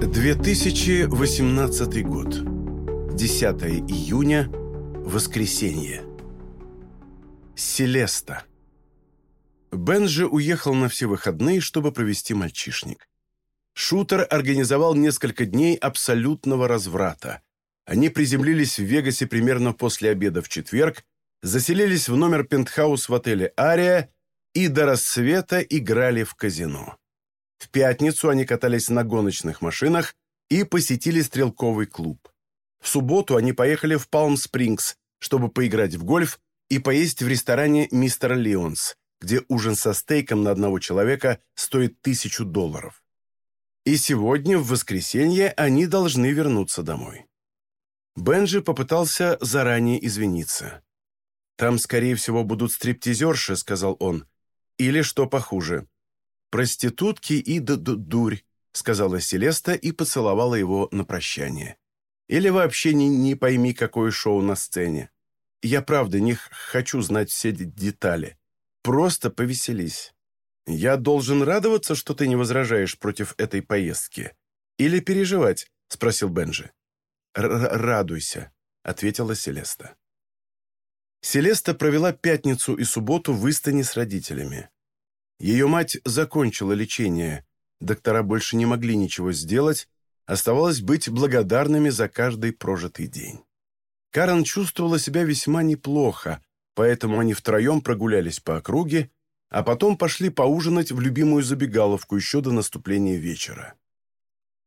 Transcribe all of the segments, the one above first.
2018 год. 10 июня. Воскресенье. Селеста. Бенджи уехал на все выходные, чтобы провести мальчишник. Шутер организовал несколько дней абсолютного разврата. Они приземлились в Вегасе примерно после обеда в четверг, заселились в номер пентхаус в отеле «Ария» и до рассвета играли в казино. В пятницу они катались на гоночных машинах и посетили стрелковый клуб. В субботу они поехали в Палм-Спрингс, чтобы поиграть в гольф и поесть в ресторане «Мистер Леонс», где ужин со стейком на одного человека стоит тысячу долларов. И сегодня, в воскресенье, они должны вернуться домой. Бенджи попытался заранее извиниться. «Там, скорее всего, будут стриптизерши», — сказал он. «Или что похуже. «Проститутки и д -д дурь», — сказала Селеста и поцеловала его на прощание. «Или вообще не, не пойми, какое шоу на сцене. Я правда не хочу знать все детали. Просто повеселись. Я должен радоваться, что ты не возражаешь против этой поездки. Или переживать?» — спросил Бенджи. «Радуйся», — ответила Селеста. Селеста провела пятницу и субботу в Истане с родителями. Ее мать закончила лечение. Доктора больше не могли ничего сделать. Оставалось быть благодарными за каждый прожитый день. Карен чувствовала себя весьма неплохо, поэтому они втроем прогулялись по округе, а потом пошли поужинать в любимую забегаловку еще до наступления вечера.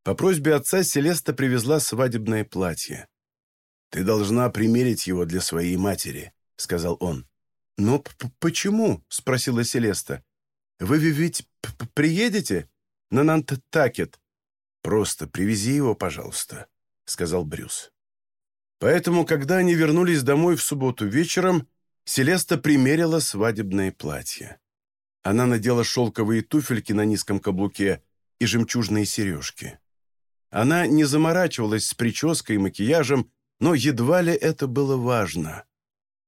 По просьбе отца Селеста привезла свадебное платье. «Ты должна примерить его для своей матери», — сказал он. «Но почему?» — спросила Селеста. Вы ведь приедете на Нантакет? Просто привези его, пожалуйста», — сказал Брюс. Поэтому, когда они вернулись домой в субботу вечером, Селеста примерила свадебное платье. Она надела шелковые туфельки на низком каблуке и жемчужные сережки. Она не заморачивалась с прической и макияжем, но едва ли это было важно.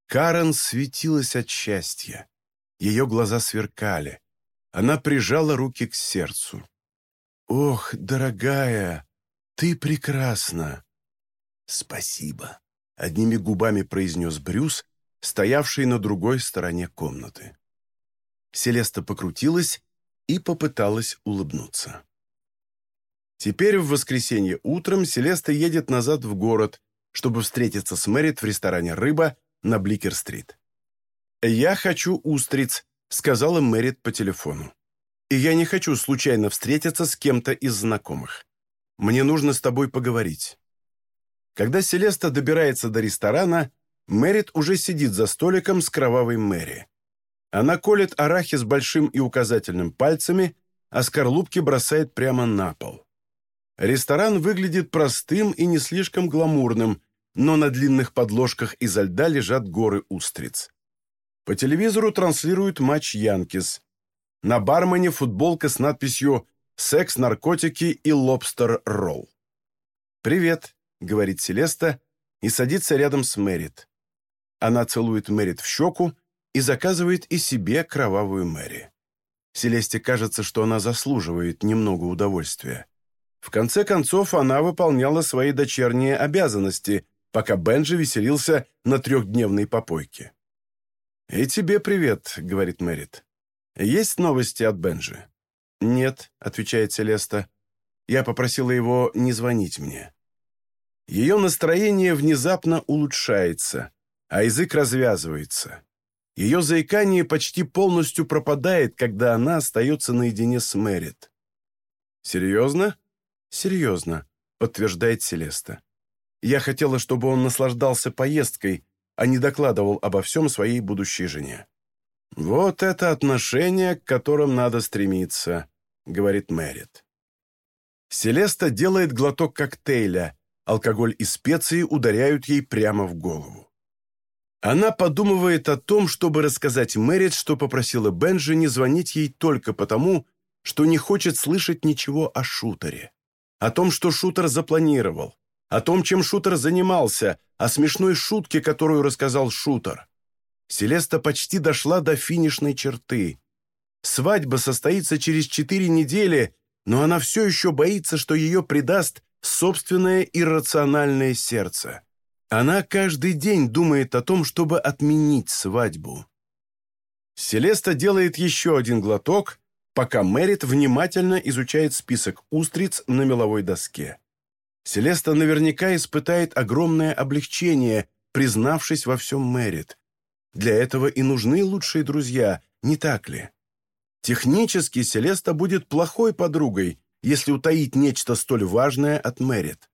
Карен светилась от счастья. Ее глаза сверкали. Она прижала руки к сердцу. «Ох, дорогая, ты прекрасна!» «Спасибо», — одними губами произнес Брюс, стоявший на другой стороне комнаты. Селеста покрутилась и попыталась улыбнуться. Теперь в воскресенье утром Селеста едет назад в город, чтобы встретиться с Мэрит в ресторане «Рыба» на Бликер-стрит. «Я хочу устриц», сказала Мэрит по телефону. «И я не хочу случайно встретиться с кем-то из знакомых. Мне нужно с тобой поговорить». Когда Селеста добирается до ресторана, Мэрит уже сидит за столиком с кровавой Мэри. Она колет арахис большим и указательным пальцами, а скорлупки бросает прямо на пол. Ресторан выглядит простым и не слишком гламурным, но на длинных подложках изо льда лежат горы устриц. По телевизору транслируют матч «Янкис». На бармене футболка с надписью «Секс, наркотики и лобстер-ролл». «Привет», — говорит Селеста и садится рядом с Мэрит. Она целует Мэрит в щеку и заказывает и себе кровавую Мэри. Селесте кажется, что она заслуживает немного удовольствия. В конце концов, она выполняла свои дочерние обязанности, пока Бенджи веселился на трехдневной попойке. «И тебе привет», — говорит Мэрит. «Есть новости от Бенджи?» «Нет», — отвечает Селеста. «Я попросила его не звонить мне». Ее настроение внезапно улучшается, а язык развязывается. Ее заикание почти полностью пропадает, когда она остается наедине с Мэрит. «Серьезно?» «Серьезно», — подтверждает Селеста. «Я хотела, чтобы он наслаждался поездкой, а не докладывал обо всем своей будущей жене. «Вот это отношение, к которым надо стремиться», — говорит Мэрит. Селеста делает глоток коктейля, алкоголь и специи ударяют ей прямо в голову. Она подумывает о том, чтобы рассказать Мэрит, что попросила Бенджи не звонить ей только потому, что не хочет слышать ничего о шутере. О том, что шутер запланировал, о том, чем шутер занимался, о смешной шутке, которую рассказал шутер. Селеста почти дошла до финишной черты. Свадьба состоится через четыре недели, но она все еще боится, что ее предаст собственное иррациональное сердце. Она каждый день думает о том, чтобы отменить свадьбу. Селеста делает еще один глоток, пока Мэрит внимательно изучает список устриц на меловой доске. Селеста наверняка испытает огромное облегчение, признавшись во всем Мэрит. Для этого и нужны лучшие друзья, не так ли? Технически Селеста будет плохой подругой, если утаить нечто столь важное от Мэрит.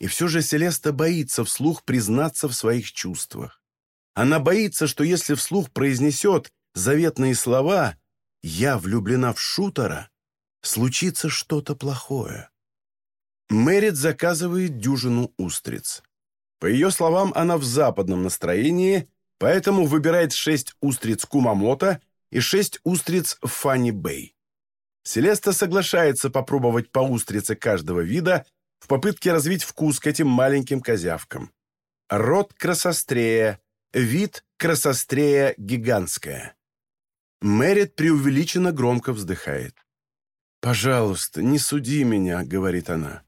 И все же Селеста боится вслух признаться в своих чувствах. Она боится, что если вслух произнесет заветные слова «Я влюблена в шутера», случится что-то плохое. Мэрит заказывает дюжину устриц. По ее словам, она в западном настроении, поэтому выбирает шесть устриц Кумамото и шесть устриц Фанни Бэй. Селеста соглашается попробовать по устрице каждого вида в попытке развить вкус к этим маленьким козявкам. Род красострея, вид красострея гигантская. Мэрит преувеличенно громко вздыхает. «Пожалуйста, не суди меня», — говорит она.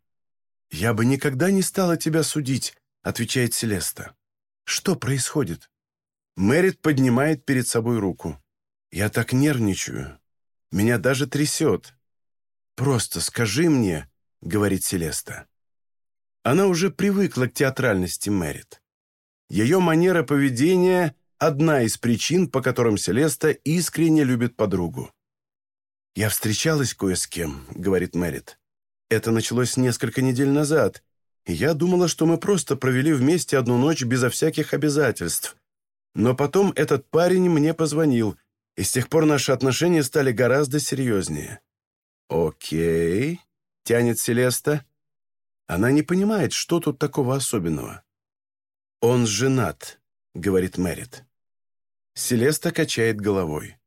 «Я бы никогда не стала тебя судить», — отвечает Селеста. «Что происходит?» Мэрит поднимает перед собой руку. «Я так нервничаю. Меня даже трясет. Просто скажи мне», — говорит Селеста. Она уже привыкла к театральности Мэрит. Ее манера поведения — одна из причин, по которым Селеста искренне любит подругу. «Я встречалась кое с кем», — говорит Мэрит. «Это началось несколько недель назад, я думала, что мы просто провели вместе одну ночь безо всяких обязательств. Но потом этот парень мне позвонил, и с тех пор наши отношения стали гораздо серьезнее». «Окей», — тянет Селеста. Она не понимает, что тут такого особенного. «Он женат», — говорит Мэрит. Селеста качает головой.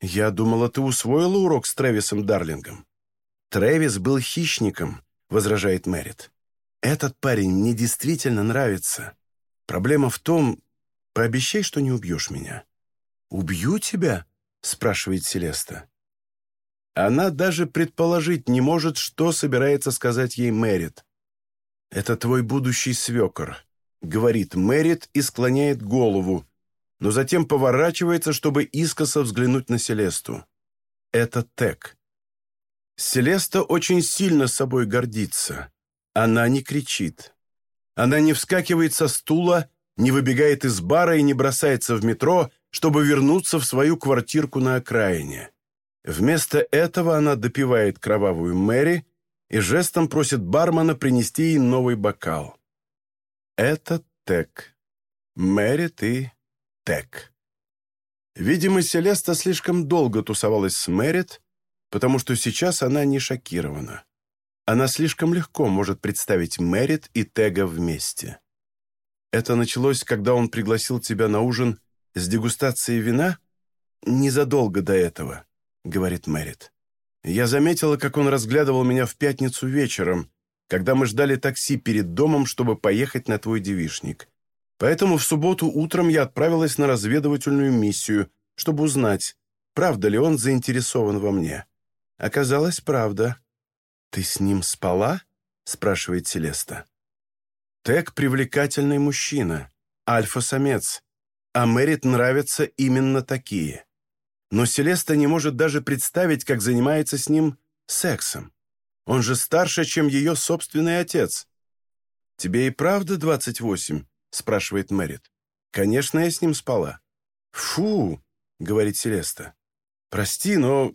«Я думала, ты усвоила урок с Трэвисом Дарлингом». «Трэвис был хищником», — возражает Мэрит. «Этот парень мне действительно нравится. Проблема в том... Пообещай, что не убьешь меня». «Убью тебя?» — спрашивает Селеста. Она даже предположить не может, что собирается сказать ей Мэрит. «Это твой будущий свекор», — говорит Мэрит и склоняет голову, но затем поворачивается, чтобы искоса взглянуть на Селесту. Это Тек. Селеста очень сильно собой гордится. Она не кричит. Она не вскакивает со стула, не выбегает из бара и не бросается в метро, чтобы вернуться в свою квартирку на окраине. Вместо этого она допивает кровавую Мэри и жестом просит бармена принести ей новый бокал. Это Тек. Мэри, ты Тек. Видимо, Селеста слишком долго тусовалась с Мэрит, потому что сейчас она не шокирована. Она слишком легко может представить Мэрит и Тега вместе. Это началось, когда он пригласил тебя на ужин с дегустацией вина? Незадолго до этого, говорит Мэрит. Я заметила, как он разглядывал меня в пятницу вечером, когда мы ждали такси перед домом, чтобы поехать на твой девишник. Поэтому в субботу утром я отправилась на разведывательную миссию, чтобы узнать, правда ли он заинтересован во мне. Оказалось, правда. «Ты с ним спала?» — спрашивает Селеста. Тек — привлекательный мужчина, альфа-самец, а Мэрит нравятся именно такие. Но Селеста не может даже представить, как занимается с ним сексом. Он же старше, чем ее собственный отец. «Тебе и правда 28?» — спрашивает Мэрит. «Конечно, я с ним спала». «Фу!» — говорит Селеста. «Прости, но...»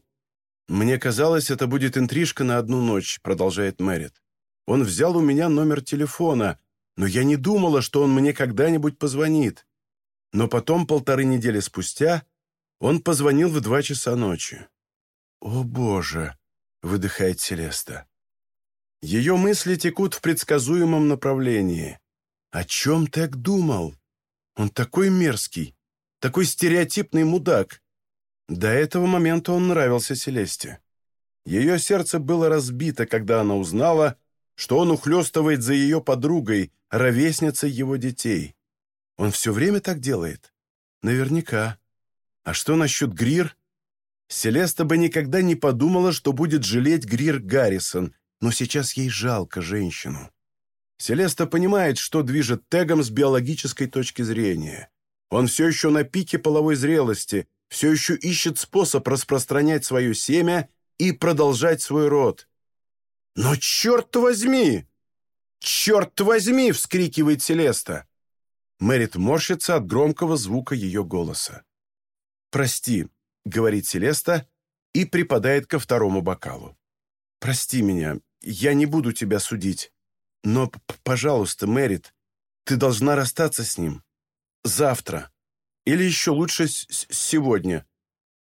«Мне казалось, это будет интрижка на одну ночь», — продолжает Мэрит. «Он взял у меня номер телефона, но я не думала, что он мне когда-нибудь позвонит. Но потом, полторы недели спустя, он позвонил в два часа ночи». «О, Боже!» — выдыхает Селеста. Ее мысли текут в предсказуемом направлении. О чем Тек думал? Он такой мерзкий, такой стереотипный мудак. До этого момента он нравился Селесте. Ее сердце было разбито, когда она узнала, что он ухлёстывает за ее подругой, ровесницей его детей. Он все время так делает? Наверняка. А что насчет Грир? Селеста бы никогда не подумала, что будет жалеть Грир Гаррисон, но сейчас ей жалко женщину. Селеста понимает, что движет Тегом с биологической точки зрения. Он все еще на пике половой зрелости, все еще ищет способ распространять свое семя и продолжать свой род. «Но черт возьми!» «Черт возьми!» — вскрикивает Селеста. Мэрит морщится от громкого звука ее голоса. «Прости», — говорит Селеста и припадает ко второму бокалу. «Прости меня, я не буду тебя судить. Но, пожалуйста, Мэрит, ты должна расстаться с ним. Завтра. Или еще лучше сегодня.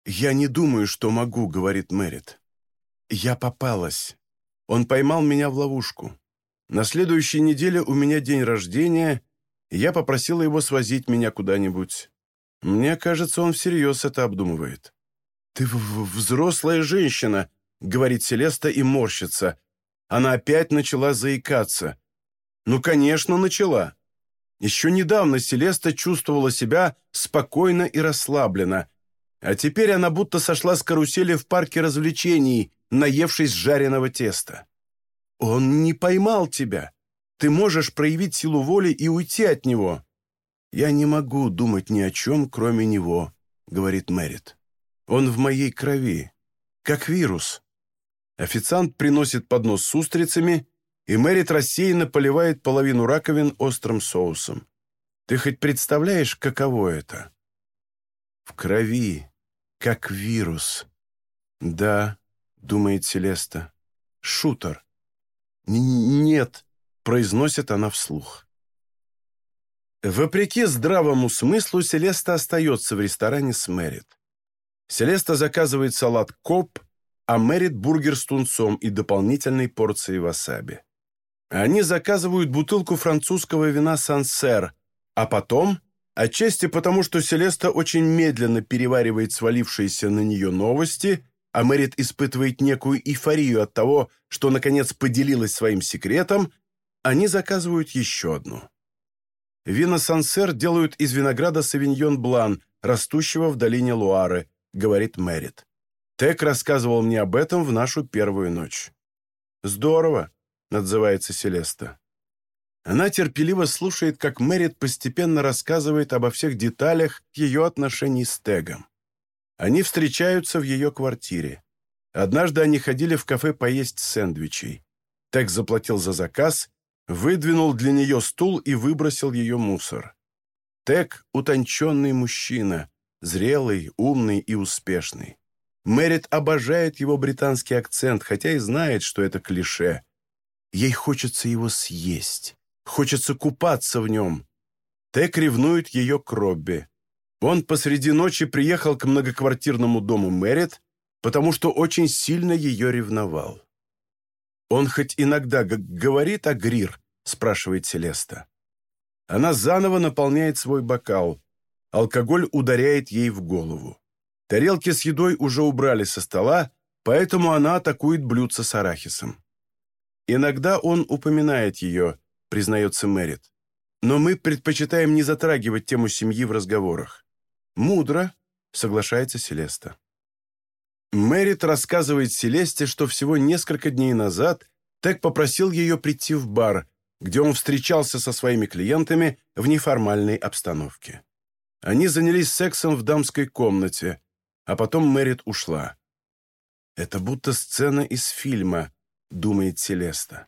Я не думаю, что могу, говорит Мэрит. Я попалась. Он поймал меня в ловушку. На следующей неделе у меня день рождения, и я попросила его свозить меня куда-нибудь. Мне кажется, он всерьез это обдумывает. «Ты взрослая женщина», — говорит Селеста и морщится. Она опять начала заикаться. Ну, конечно, начала. Еще недавно Селеста чувствовала себя спокойно и расслабленно, а теперь она будто сошла с карусели в парке развлечений, наевшись жареного теста. «Он не поймал тебя. Ты можешь проявить силу воли и уйти от него». «Я не могу думать ни о чем, кроме него», — говорит Мэрит. «Он в моей крови, как вирус». Официант приносит поднос с устрицами, и Мэрит рассеянно поливает половину раковин острым соусом. «Ты хоть представляешь, каково это?» «В крови, как вирус». «Да», — думает Селеста, — «шутер». «Нет», — произносит она вслух. Вопреки здравому смыслу, Селеста остается в ресторане с Мэрит. Селеста заказывает салат коп, а Мэрит бургер с тунцом и дополнительной порцией васаби. Они заказывают бутылку французского вина «Сансер», а потом, отчасти потому, что Селеста очень медленно переваривает свалившиеся на нее новости, а Мэрит испытывает некую эйфорию от того, что, наконец, поделилась своим секретом, они заказывают еще одну. Вина Сансер делают из винограда Савиньон Блан, растущего в долине Луары, говорит Мэрит. Тек рассказывал мне об этом в нашу первую ночь. Здорово, отзывается Селеста. Она терпеливо слушает, как Мэрит постепенно рассказывает обо всех деталях ее отношений с Тегом. Они встречаются в ее квартире. Однажды они ходили в кафе поесть сэндвичей. Тег заплатил за заказ выдвинул для нее стул и выбросил ее мусор. Тек — утонченный мужчина, зрелый, умный и успешный. Мэрит обожает его британский акцент, хотя и знает, что это клише. Ей хочется его съесть, хочется купаться в нем. Тек ревнует ее к Робби. Он посреди ночи приехал к многоквартирному дому Мэрит, потому что очень сильно ее ревновал. «Он хоть иногда говорит о Грир?» — спрашивает Селеста. Она заново наполняет свой бокал. Алкоголь ударяет ей в голову. Тарелки с едой уже убрали со стола, поэтому она атакует блюдце с арахисом. «Иногда он упоминает ее», — признается Мэрит. «Но мы предпочитаем не затрагивать тему семьи в разговорах». «Мудро», — соглашается Селеста. Мэрит рассказывает Селесте, что всего несколько дней назад Тек попросил ее прийти в бар, где он встречался со своими клиентами в неформальной обстановке. Они занялись сексом в дамской комнате, а потом Мэрит ушла. «Это будто сцена из фильма», — думает Селеста.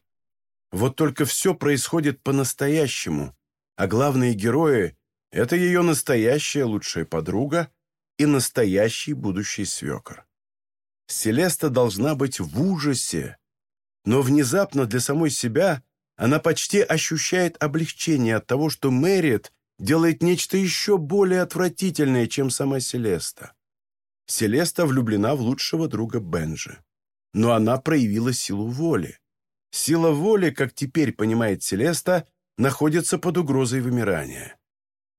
«Вот только все происходит по-настоящему, а главные герои — это ее настоящая лучшая подруга и настоящий будущий свекор. Селеста должна быть в ужасе. Но внезапно для самой себя она почти ощущает облегчение от того, что Мэрит делает нечто еще более отвратительное, чем сама Селеста. Селеста влюблена в лучшего друга Бенжи. Но она проявила силу воли. Сила воли, как теперь понимает Селеста, находится под угрозой вымирания.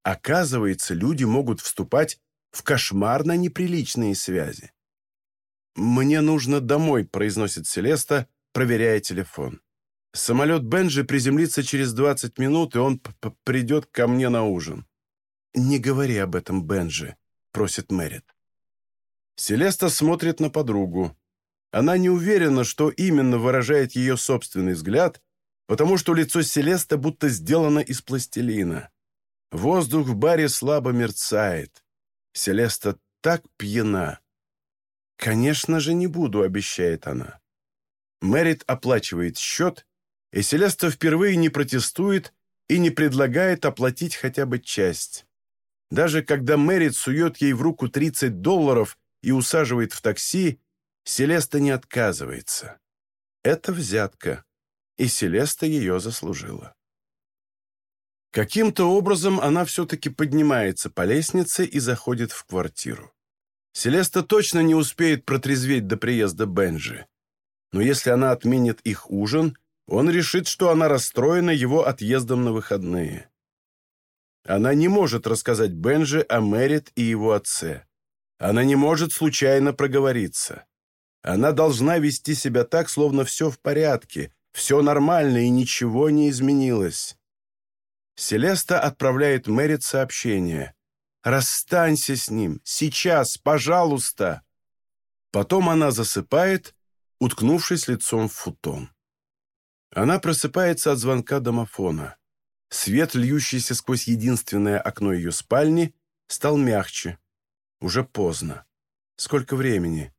Оказывается, люди могут вступать в кошмарно неприличные связи. «Мне нужно домой», — произносит Селеста, проверяя телефон. «Самолет Бенджи приземлится через 20 минут, и он придет ко мне на ужин». «Не говори об этом, Бенджи», — просит Мэрит. Селеста смотрит на подругу. Она не уверена, что именно выражает ее собственный взгляд, потому что лицо Селеста будто сделано из пластилина. Воздух в баре слабо мерцает. Селеста так пьяна. «Конечно же не буду», — обещает она. Мэрит оплачивает счет, и Селеста впервые не протестует и не предлагает оплатить хотя бы часть. Даже когда Мэрит сует ей в руку 30 долларов и усаживает в такси, Селеста не отказывается. Это взятка, и Селеста ее заслужила. Каким-то образом она все-таки поднимается по лестнице и заходит в квартиру. Селеста точно не успеет протрезветь до приезда Бенжи. Но если она отменит их ужин, он решит, что она расстроена его отъездом на выходные. Она не может рассказать Бенжи о Мэрит и его отце. Она не может случайно проговориться. Она должна вести себя так, словно все в порядке, все нормально и ничего не изменилось. Селеста отправляет Мэрит сообщение. «Расстанься с ним! Сейчас! Пожалуйста!» Потом она засыпает, уткнувшись лицом в футон. Она просыпается от звонка домофона. Свет, льющийся сквозь единственное окно ее спальни, стал мягче. Уже поздно. Сколько времени?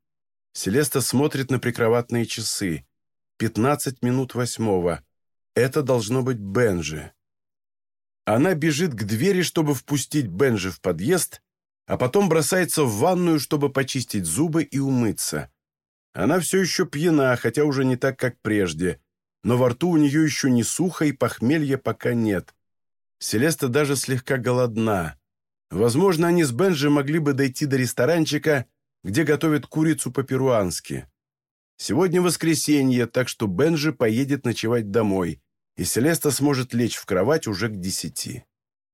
Селеста смотрит на прикроватные часы. Пятнадцать минут восьмого. Это должно быть Бенжи. Она бежит к двери, чтобы впустить Бенжи в подъезд, а потом бросается в ванную, чтобы почистить зубы и умыться. Она все еще пьяна, хотя уже не так, как прежде, но во рту у нее еще не сухо и похмелья пока нет. Селеста даже слегка голодна. Возможно, они с Бенжи могли бы дойти до ресторанчика, где готовят курицу по-перуански. Сегодня воскресенье, так что Бенжи поедет ночевать домой, и Селеста сможет лечь в кровать уже к десяти.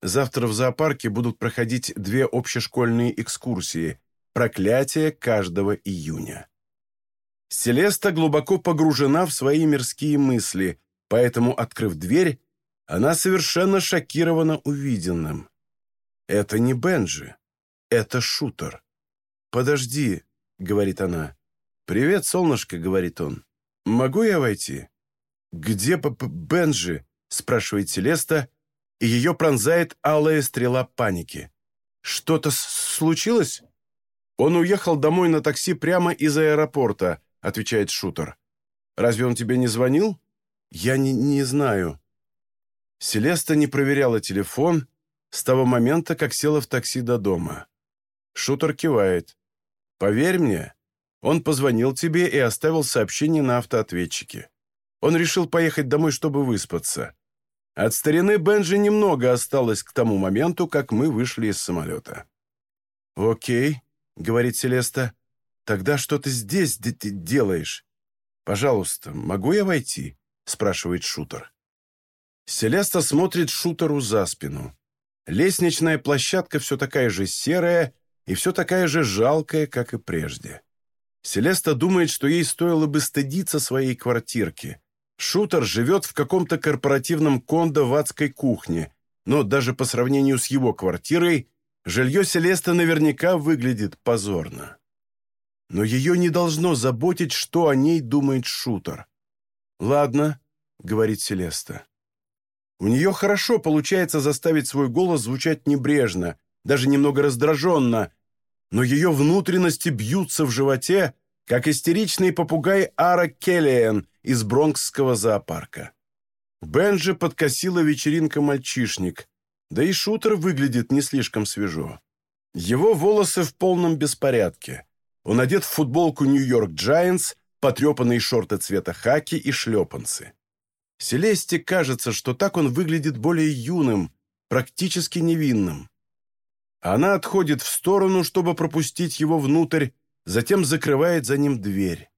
Завтра в зоопарке будут проходить две общешкольные экскурсии «Проклятие каждого июня». Селеста глубоко погружена в свои мирские мысли, поэтому, открыв дверь, она совершенно шокирована увиденным. Это не Бенджи, это шутер. «Подожди», — говорит она. «Привет, солнышко», — говорит он. «Могу я войти?» «Где П -п Бенджи?» — спрашивает Селеста, и ее пронзает алая стрела паники. «Что-то случилось?» «Он уехал домой на такси прямо из аэропорта», — отвечает шутер. «Разве он тебе не звонил?» «Я не, не знаю». Селеста не проверяла телефон с того момента, как села в такси до дома. Шутер кивает. Поверь мне, он позвонил тебе и оставил сообщение на автоответчике. Он решил поехать домой, чтобы выспаться. От старины Бенджи немного осталось к тому моменту, как мы вышли из самолета. «Окей», — говорит Селеста, — «тогда что ты здесь делаешь?» «Пожалуйста, могу я войти?» — спрашивает шутер. Селеста смотрит шутеру за спину. Лестничная площадка все такая же серая, и все такая же жалкая, как и прежде. Селеста думает, что ей стоило бы стыдиться своей квартирки. Шутер живет в каком-то корпоративном кондо в адской кухне, но даже по сравнению с его квартирой жилье Селеста наверняка выглядит позорно. Но ее не должно заботить, что о ней думает Шутер. «Ладно», — говорит Селеста. У нее хорошо получается заставить свой голос звучать небрежно, даже немного раздраженно, но ее внутренности бьются в животе, как истеричный попугай Ара Келлиен из Бронксского зоопарка. Бенджи подкосила вечеринка-мальчишник, да и шутер выглядит не слишком свежо. Его волосы в полном беспорядке. Он одет в футболку Нью-Йорк Giants, потрепанные шорты цвета хаки и шлепанцы. Селесте кажется, что так он выглядит более юным, практически невинным. Она отходит в сторону, чтобы пропустить его внутрь, затем закрывает за ним дверь.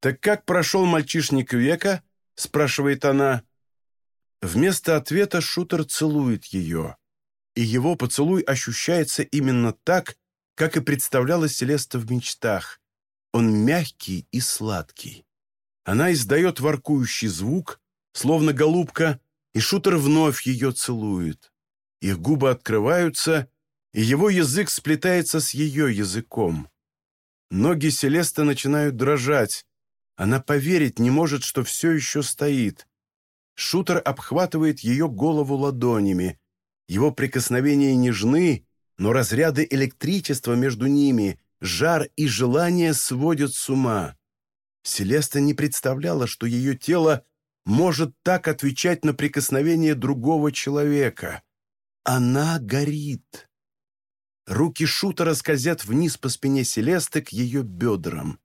«Так как прошел мальчишник века?» – спрашивает она. Вместо ответа шутер целует ее, и его поцелуй ощущается именно так, как и представлялась Селеста в мечтах. Он мягкий и сладкий. Она издает воркующий звук, словно голубка, и шутер вновь ее целует. Их губы открываются, и его язык сплетается с ее языком. Ноги Селесты начинают дрожать. Она поверить не может, что все еще стоит. Шутер обхватывает ее голову ладонями. Его прикосновения нежны, но разряды электричества между ними, жар и желание сводят с ума. Селеста не представляла, что ее тело может так отвечать на прикосновение другого человека. Она горит. Руки шутера скользят вниз по спине Селесты к ее бедрам.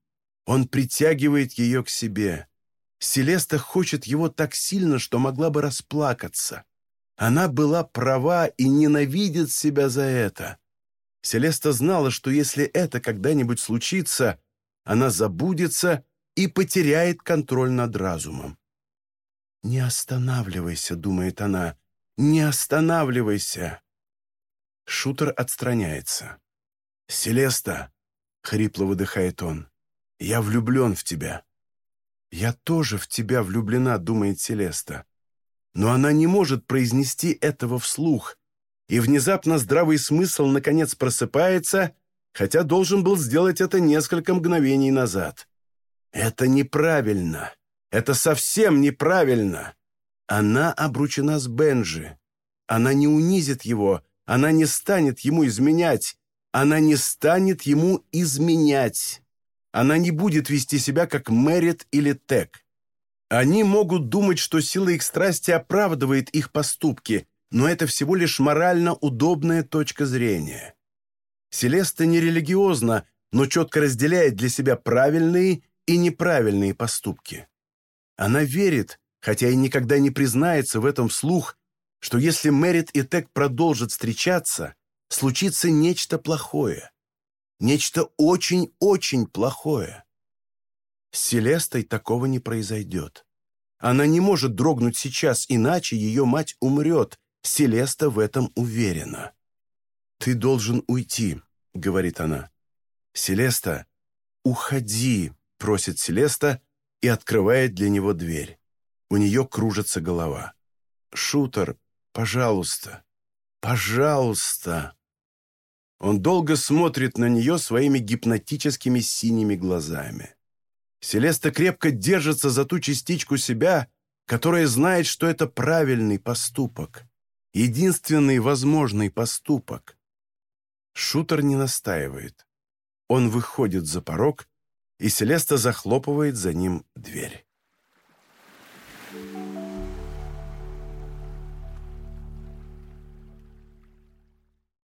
Он притягивает ее к себе. Селеста хочет его так сильно, что могла бы расплакаться. Она была права и ненавидит себя за это. Селеста знала, что если это когда-нибудь случится, она забудется и потеряет контроль над разумом. «Не останавливайся», — думает она, — «не останавливайся». Шутер отстраняется. «Селеста», — хрипло выдыхает он, — «я влюблен в тебя». «Я тоже в тебя влюблена», — думает Селеста. Но она не может произнести этого вслух, и внезапно здравый смысл наконец просыпается, хотя должен был сделать это несколько мгновений назад. Это неправильно. Это совсем неправильно. Она обручена с Бенджи. Она не унизит его, она не станет ему изменять. Она не станет ему изменять. Она не будет вести себя как Мэрит или Тек. Они могут думать, что сила их страсти оправдывает их поступки, но это всего лишь морально удобная точка зрения. Селеста не религиозна, но четко разделяет для себя правильные и неправильные поступки. Она верит, хотя и никогда не признается в этом вслух, что если Мэрит и Тек продолжат встречаться, случится нечто плохое. Нечто очень-очень плохое. С Селестой такого не произойдет. Она не может дрогнуть сейчас, иначе ее мать умрет. Селеста в этом уверена. «Ты должен уйти», — говорит она. «Селеста, уходи», — просит Селеста и открывает для него дверь. У нее кружится голова. «Шутер, пожалуйста, пожалуйста». Он долго смотрит на нее своими гипнотическими синими глазами. Селеста крепко держится за ту частичку себя, которая знает, что это правильный поступок, единственный возможный поступок. Шутер не настаивает. Он выходит за порог, и Селеста захлопывает за ним дверь.